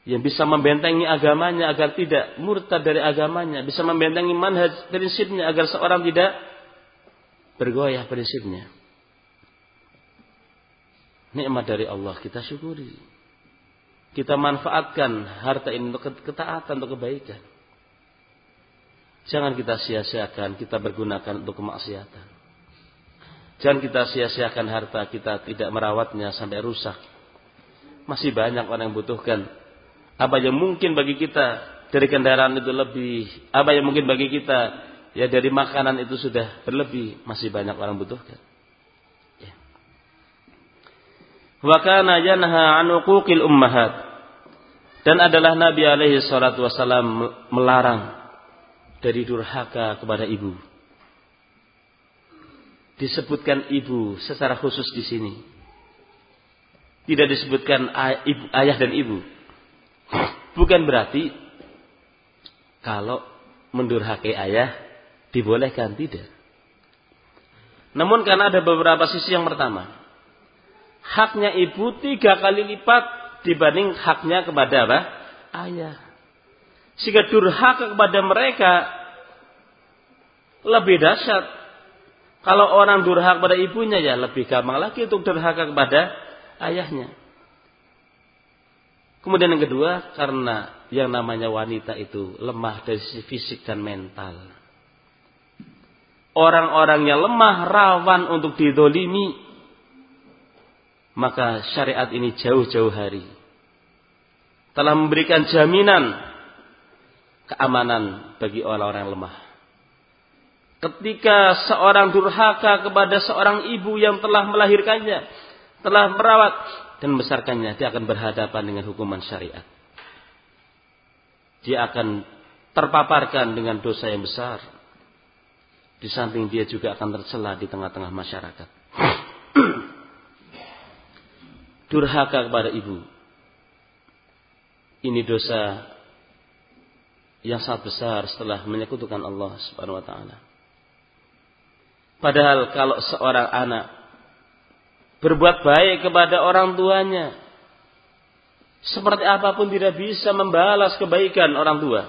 yang bisa membentengi agamanya agar tidak murtad dari agamanya, bisa membentengi manhaj prinsipnya agar seorang tidak bergoyah prinsipnya. Nikmat dari Allah kita syukuri. Kita manfaatkan harta ini untuk ketaatan, untuk kebaikan. Jangan kita sia-siakan, kita bergunakan untuk kemaksiatan. Jangan kita sia-siakan harta kita tidak merawatnya sampai rusak. Masih banyak orang yang butuhkan apa yang mungkin bagi kita dari kendaraan itu lebih, apa yang mungkin bagi kita ya dari makanan itu sudah berlebih, masih banyak orang butuhkan. Wa kana yanha an ummahat. Dan adalah Nabi alaihi salatu wasallam melarang dari durhaka kepada ibu. Disebutkan ibu secara khusus di sini. Tidak disebutkan ayah dan ibu. Bukan berarti kalau mendurhakai ayah dibolehkan tidak. Namun karena ada beberapa sisi yang pertama. Haknya ibu tiga kali lipat dibanding haknya kepada apa? Ayah. Sehingga durhaka kepada mereka lebih dahsyat. Kalau orang durhaka kepada ibunya ya lebih gampang lagi untuk durhaka kepada ayahnya. Kemudian yang kedua, karena yang namanya wanita itu lemah dari sisi fisik dan mental. Orang-orang yang lemah rawan untuk didolimi. Maka syariat ini jauh-jauh hari. Telah memberikan jaminan keamanan bagi orang-orang lemah. Ketika seorang durhaka kepada seorang ibu yang telah melahirkannya, telah merawat dan membesarkannya, dia akan berhadapan dengan hukuman syariat. Dia akan terpaparkan dengan dosa yang besar. Di samping dia juga akan tercela di tengah-tengah masyarakat. Durhaka kepada ibu. Ini dosa yang sangat besar setelah menyekutukan Allah Subhanahu wa taala. Padahal kalau seorang anak berbuat baik kepada orang tuanya. Seperti apa pun tidak bisa membalas kebaikan orang tua.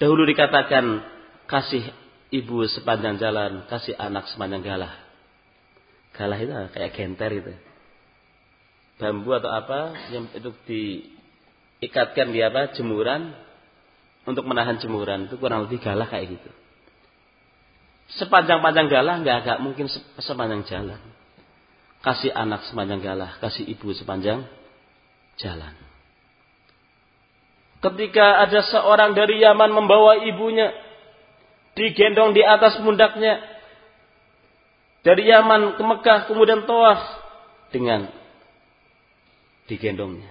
Dahulu dikatakan kasih ibu sepanjang jalan, kasih anak sepanjang galah. Galah itu kayak genter itu. Bambu atau apa yang itu diikatkan di apa jemuran untuk menahan jemuran itu kurang lebih galah kayak gitu. Sepanjang-panjang galah nggak agak mungkin sepanjang jalan. Kasih anak sepanjang galah, kasih ibu sepanjang jalan. Ketika ada seorang dari Yaman membawa ibunya digendong di atas pundaknya dari Yaman ke Mekah kemudian tawaf dengan digendongnya.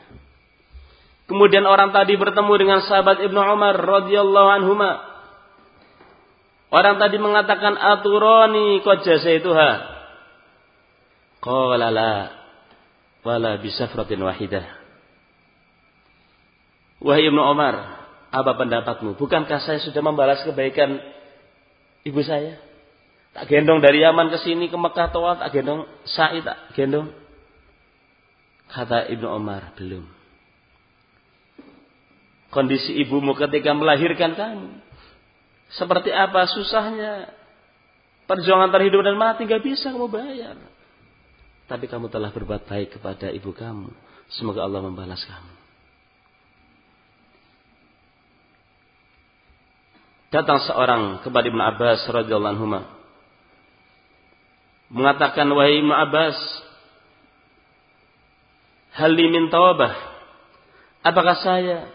Kemudian orang tadi bertemu dengan sahabat Ibnu Umar radhiyallahu anhuma. Orang tadi mengatakan aturani qad jazaituha. Qala la wala bisafratin wahidah. Wahai Ibnu Umar, apa pendapatmu? Bukankah saya sudah membalas kebaikan ibu saya? Tak gendong dari Yaman ke sini ke Mekah tawaf, tak gendong sa'i tak gendong. Kata Ibnu Umar, belum. Kondisi ibumu ketika melahirkan kamu. Seperti apa susahnya. Perjuangan terhidup dan mati gak bisa kamu bayar. Tapi kamu telah berbuat baik kepada ibu kamu. Semoga Allah membalas kamu. Datang seorang kepada Ibn Abbas radhiyallahu mengatakan wahai Ibn Abbas hal min tawabah apakah saya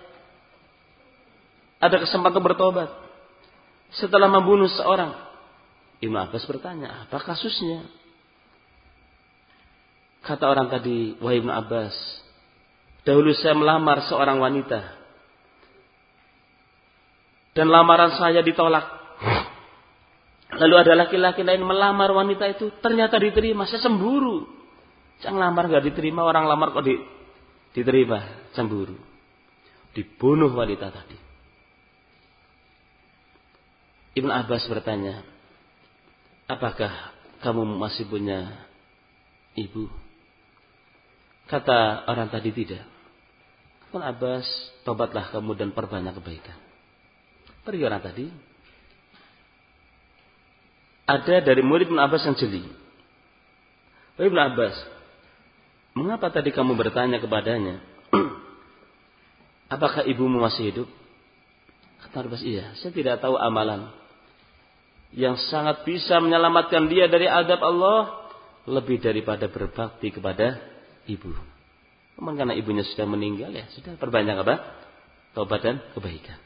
ada kesempatan bertobat setelah membunuh seorang Ibn Abbas bertanya apa kasusnya Kata orang tadi, wahai Ibn Abbas, dahulu saya melamar seorang wanita. Dan lamaran saya ditolak. Lalu ada laki-laki lain melamar wanita itu, ternyata diterima. Saya cemburu. Jangan lamar gak diterima, orang lamar kok di, diterima. Cemburu. Dibunuh wanita tadi. Ibn Abbas bertanya, apakah kamu masih punya ibu? Kata orang tadi tidak. Kata Abbas, tobatlah kamu dan perbanyak kebaikan. Pergi orang tadi. Ada dari murid Ibn Abbas yang jeli. Ibn Abbas, mengapa tadi kamu bertanya kepadanya? Apakah ibumu masih hidup? Kata Abbas, iya. Saya tidak tahu amalan yang sangat bisa menyelamatkan dia dari adab Allah lebih daripada berbakti kepada ibu. Memang karena ibunya sudah meninggal ya sudah perbanyak apa? Taubat dan kebaikan.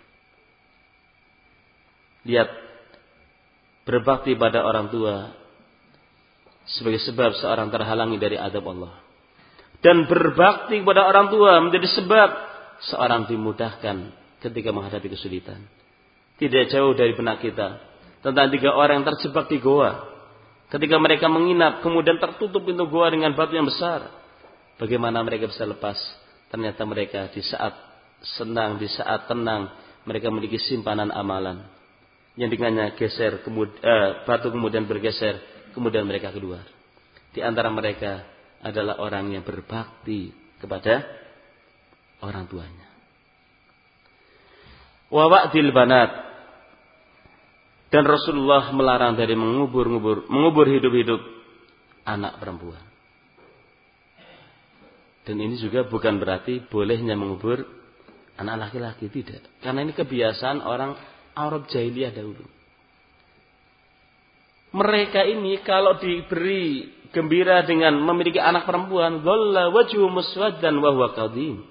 Lihat berbakti pada orang tua sebagai sebab seorang terhalangi dari adab Allah. Dan berbakti kepada orang tua menjadi sebab seorang dimudahkan ketika menghadapi kesulitan. Tidak jauh dari benak kita tentang tiga orang yang terjebak di goa. Ketika mereka menginap, kemudian tertutup pintu goa dengan batu yang besar. Bagaimana mereka bisa lepas? Ternyata mereka di saat senang, di saat tenang, mereka memiliki simpanan amalan yang dengannya geser kemudian eh, batu kemudian bergeser kemudian mereka keluar. Di antara mereka adalah orang yang berbakti kepada orang tuanya. Wawakdil banat dan Rasulullah melarang dari mengubur-ngubur mengubur hidup-hidup anak perempuan. Dan ini juga bukan berarti bolehnya mengubur anak laki-laki tidak. Karena ini kebiasaan orang Arab jahiliyah dahulu. Mereka ini kalau diberi gembira dengan memiliki anak perempuan, dhalla wajhu muswaddan wa huwa qadim.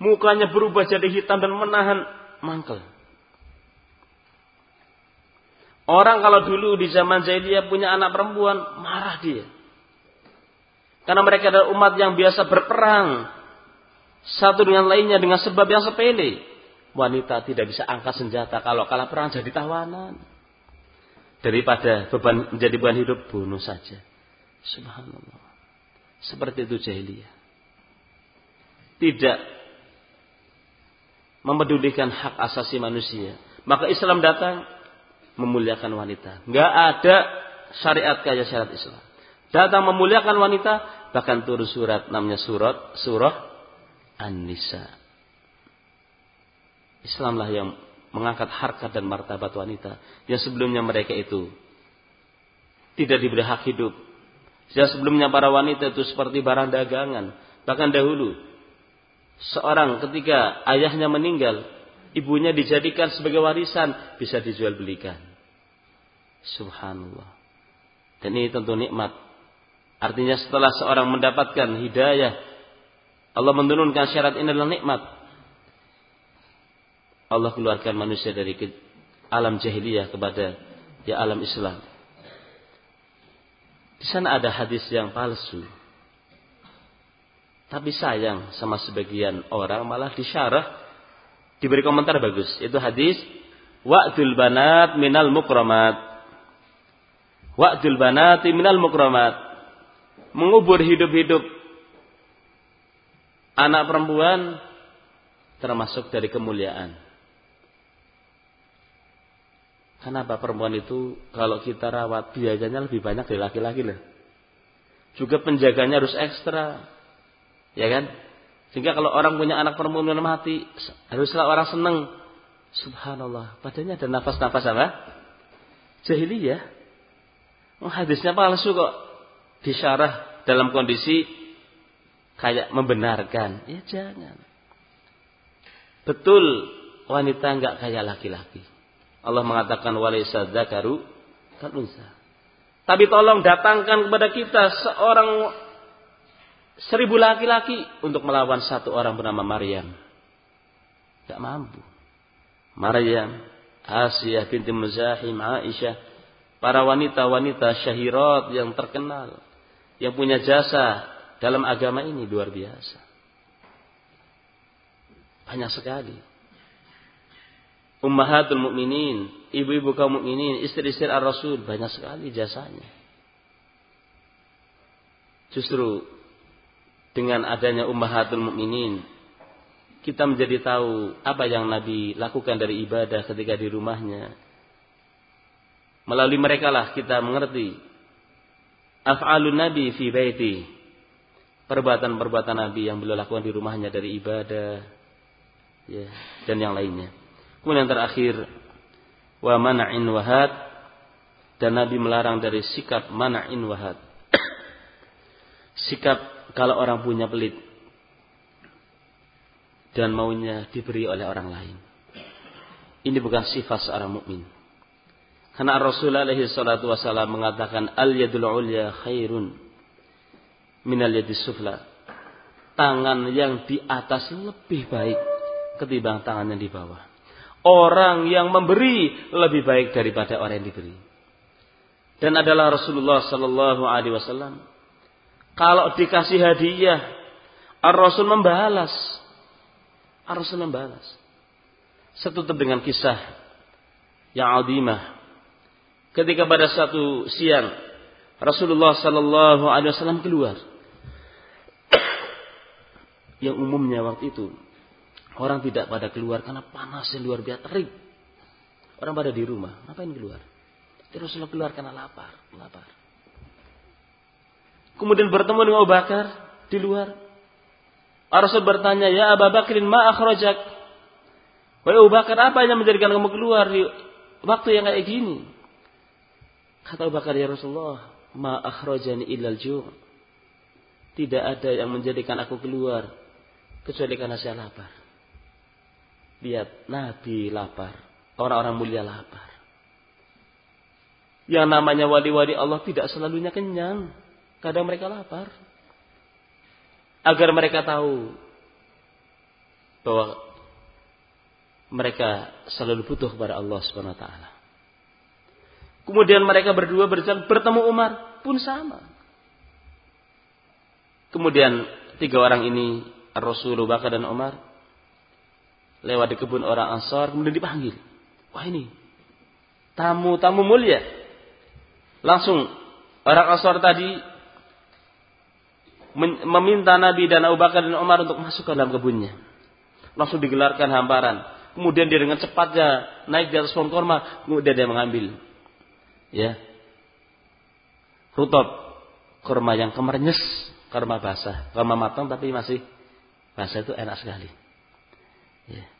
Mukanya berubah jadi hitam dan menahan mangkel. Orang kalau dulu di zaman jahiliyah punya anak perempuan, marah dia. Karena mereka adalah umat yang biasa berperang. Satu dengan lainnya dengan sebab yang sepele. Wanita tidak bisa angkat senjata. Kalau kalah perang jadi tawanan. Daripada beban menjadi beban hidup, bunuh saja. Subhanallah. Seperti itu jahiliyah. Tidak mempedulikan hak asasi manusia. Maka Islam datang memuliakan wanita. Nggak ada syariat kayak syariat Islam datang memuliakan wanita, bahkan turun surat namanya surat surah An-Nisa. Islamlah yang mengangkat harkat dan martabat wanita yang sebelumnya mereka itu tidak diberi hak hidup. Sejak sebelumnya para wanita itu seperti barang dagangan. Bahkan dahulu seorang ketika ayahnya meninggal, ibunya dijadikan sebagai warisan bisa dijual belikan. Subhanallah. Dan ini tentu nikmat Artinya setelah seorang mendapatkan hidayah, Allah menurunkan syarat ini adalah nikmat. Allah keluarkan manusia dari alam jahiliyah kepada ya alam Islam. Di sana ada hadis yang palsu. Tapi sayang sama sebagian orang malah disyarah diberi komentar bagus. Itu hadis wa'dul banat minal mukramat. Wa'dul banati minal mukramat mengubur hidup-hidup anak perempuan termasuk dari kemuliaan. Kenapa perempuan itu kalau kita rawat biayanya lebih banyak dari laki-laki lah. Juga penjaganya harus ekstra. Ya kan? Sehingga kalau orang punya anak perempuan yang mati, haruslah orang senang. Subhanallah, padanya ada nafas-nafas apa? Jahiliyah. Oh, hadisnya palsu kok disyarah dalam kondisi kayak membenarkan. Ya jangan. Betul wanita enggak kayak laki-laki. Allah mengatakan walaysa dzakaru kalunsa. Tapi tolong datangkan kepada kita seorang seribu laki-laki untuk melawan satu orang bernama Maryam. Tidak mampu. Maryam, Asia binti Muzahim, Aisyah, para wanita-wanita syahirat yang terkenal yang punya jasa dalam agama ini luar biasa. Banyak sekali. Ummahatul mukminin, ibu-ibu kaum mukminin, istri-istri Ar-Rasul banyak sekali jasanya. Justru dengan adanya ummahatul mukminin kita menjadi tahu apa yang Nabi lakukan dari ibadah ketika di rumahnya. Melalui mereka lah kita mengerti af'alun nabi fi baiti. Perbuatan-perbuatan Nabi yang beliau lakukan di rumahnya dari ibadah ya, dan yang lainnya. Kemudian yang terakhir wa mana'in wahad dan Nabi melarang dari sikap mana'in wahad. sikap kalau orang punya pelit dan maunya diberi oleh orang lain. Ini bukan sifat seorang mukmin. Karena Rasulullah alaihi salatu wasallam mengatakan al yadul ulya khairun minal yadis sufla. Tangan yang di atas lebih baik ketimbang tangan yang di bawah. Orang yang memberi lebih baik daripada orang yang diberi. Dan adalah Rasulullah sallallahu alaihi wasallam kalau dikasih hadiah, Ar-Rasul membalas. Ar-Rasul membalas. Setutup dengan kisah yang adimah ketika pada satu siang Rasulullah Sallallahu Alaihi Wasallam keluar. Yang umumnya waktu itu Orang tidak pada keluar karena panas yang luar biasa terik. Orang pada di rumah, ngapain keluar? Jadi Rasulullah keluar karena lapar, lapar. Kemudian bertemu dengan Abu Bakar di luar. Rasul bertanya, "Ya Abu Bakrin, ma akhrajak?" Wahai Abu Bakar, apa yang menjadikan kamu keluar di waktu yang kayak gini? Kata Abu Bakar, "Ya Rasulullah, ma akhrajani illal ju'." Tidak ada yang menjadikan aku keluar kecuali karena saya lapar. Lihat, Nabi lapar, orang-orang mulia lapar. Yang namanya wali-wali Allah tidak selalunya kenyang. Kadang mereka lapar. Agar mereka tahu bahwa mereka selalu butuh kepada Allah taala. Kemudian mereka berdua berjalan bertemu Umar pun sama. Kemudian tiga orang ini Rasulullah dan Umar lewat di kebun orang Ansar kemudian dipanggil. Wah ini tamu-tamu mulia. Langsung orang Ansar tadi meminta Nabi dan Abu Bakar dan Umar untuk masuk ke dalam kebunnya. Langsung digelarkan hamparan. Kemudian dia dengan cepatnya naik di atas pohon korma, kemudian dia mengambil ya rutop korma yang kemernyes, korma basah, korma matang tapi masih basah itu enak sekali. Ya.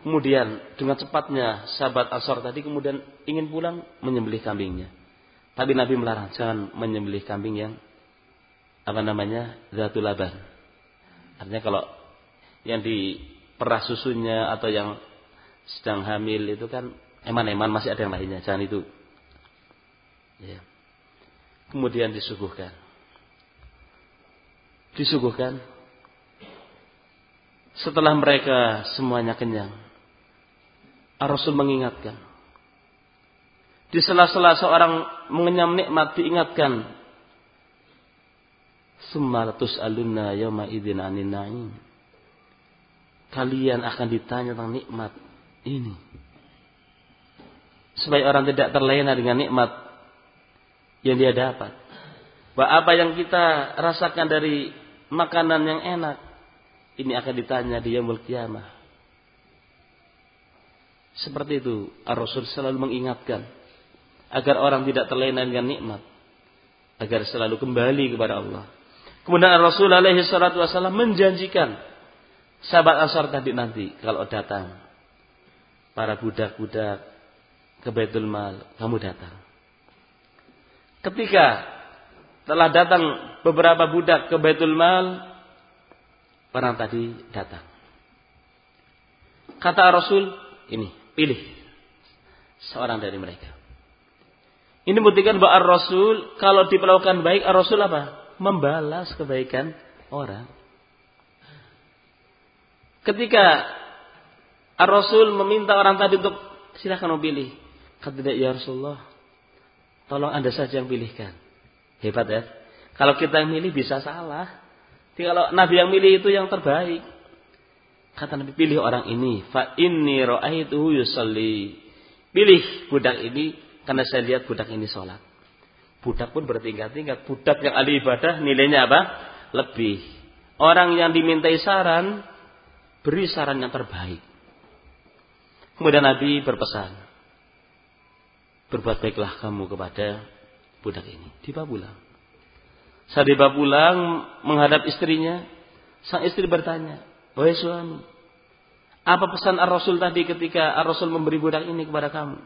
Kemudian dengan cepatnya sahabat Asor tadi kemudian ingin pulang menyembelih kambingnya. Tapi Nabi melarang jangan menyembelih kambing yang apa namanya zatul laban. Artinya kalau yang di perah susunya atau yang sedang hamil itu kan eman-eman masih ada yang lainnya, jangan itu. Ya. Kemudian disuguhkan. Disuguhkan. Setelah mereka semuanya kenyang, Rasul mengingatkan. Di sela-sela seorang mengenyam nikmat diingatkan Sumaratus alunna yawma idin anin na'im. Kalian akan ditanya tentang nikmat ini. Supaya orang tidak terlena dengan nikmat yang dia dapat. Bahwa apa yang kita rasakan dari makanan yang enak. Ini akan ditanya di yaumul kiamah. Seperti itu. Ar-Rasul selalu mengingatkan. Agar orang tidak terlena dengan nikmat. Agar selalu kembali kepada Allah. Kemudian Rasul alaihi salatu wasallam menjanjikan sahabat Ansar tadi nanti kalau datang para budak-budak ke Baitul Mal, kamu datang. Ketika telah datang beberapa budak ke Baitul Mal, orang tadi datang. Kata Rasul, ini pilih seorang dari mereka. Ini buktikan bahwa Rasul kalau diperlakukan baik, Rasul apa? membalas kebaikan orang. Ketika Ar-Rasul meminta orang tadi untuk silahkan memilih. Kata dia, ya Rasulullah, tolong anda saja yang pilihkan. Hebat ya. Kalau kita yang milih bisa salah. Tapi kalau Nabi yang milih itu yang terbaik. Kata Nabi, pilih orang ini. Fa inni ra'aituhu yusalli. Pilih budak ini karena saya lihat budak ini sholat. Budak pun bertingkat-tingkat. Budak yang ahli ibadah nilainya apa? Lebih. Orang yang dimintai saran, beri saran yang terbaik. Kemudian Nabi berpesan. Berbuat baiklah kamu kepada budak ini. Tiba pulang. Saat tiba pulang menghadap istrinya, sang istri bertanya, Wahai suami, apa pesan Ar-Rasul tadi ketika Ar-Rasul memberi budak ini kepada kamu?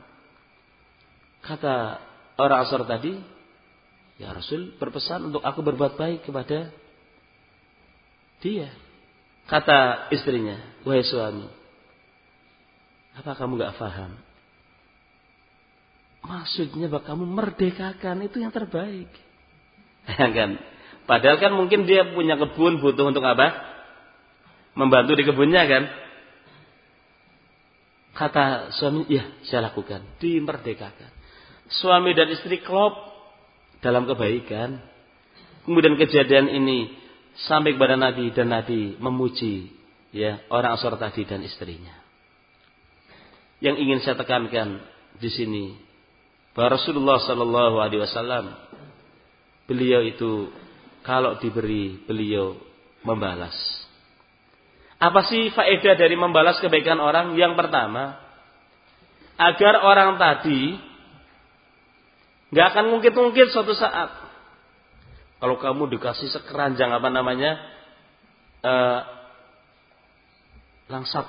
Kata orang Asar tadi, Ya Rasul berpesan untuk aku berbuat baik kepada dia. Kata istrinya, wahai suami, apa kamu gak faham? Maksudnya bahwa kamu merdekakan itu yang terbaik. kan? Padahal kan mungkin dia punya kebun butuh untuk apa? Membantu di kebunnya kan? Kata suami, ya saya lakukan. Dimerdekakan. Suami dan istri klop dalam kebaikan. Kemudian kejadian ini sampai kepada Nabi dan Nabi memuji ya orang Ansor tadi dan istrinya. Yang ingin saya tekankan di sini bahwa Rasulullah Shallallahu Alaihi Wasallam beliau itu kalau diberi beliau membalas. Apa sih faedah dari membalas kebaikan orang? Yang pertama, agar orang tadi nggak akan mungkin-mungkin suatu saat. Kalau kamu dikasih sekeranjang apa namanya uh, langsat,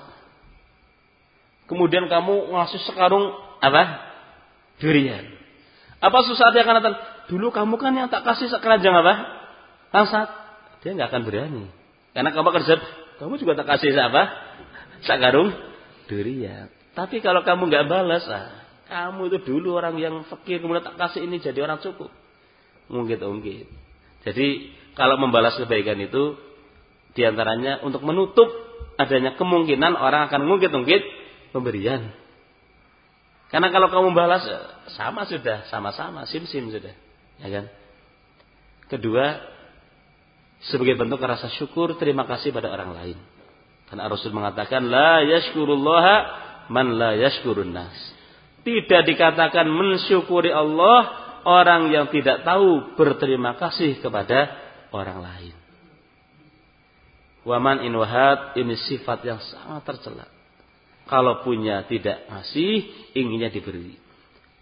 kemudian kamu ngasih sekarung apa? Durian, apa susah dia akan datang? Dulu kamu kan yang tak kasih sekeranjang apa? Langsat, dia nggak akan berani. Karena kamu kerja kamu juga tak kasih apa? Sakarung durian. Tapi kalau kamu nggak balas, ah, kamu itu dulu orang yang fakir kemudian tak kasih ini jadi orang cukup. Mungkin mungkin. Jadi kalau membalas kebaikan itu di antaranya untuk menutup adanya kemungkinan orang akan ngungkit-ngungkit pemberian. Karena kalau kamu balas sama sudah, sama-sama, sim-sim sudah, ya kan? Kedua, sebagai bentuk rasa syukur terima kasih pada orang lain. Karena Rasul mengatakan la yashkurullaha man la yashkurun nas. Tidak dikatakan mensyukuri Allah orang yang tidak tahu berterima kasih kepada orang lain. Waman in wahad ini sifat yang sangat tercela. Kalau punya tidak ngasih, inginnya diberi.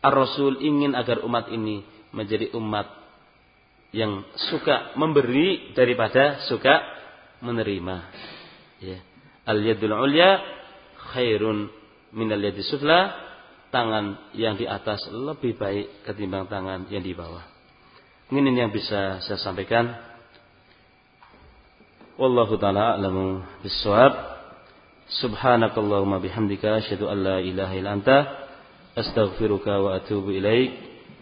Ar-Rasul ingin agar umat ini menjadi umat yang suka memberi daripada suka menerima. Ya. Al yadul ulya khairun min al yadis sufla. Tangan yang di atas lebih baik ketimbang tangan yang di bawah. Ini yang bisa saya sampaikan. Wallahu taala a'lamu bissawab. Subhanakallahumma bihamdika asyhadu an la ilaha illa anta astaghfiruka wa atubu ilaik.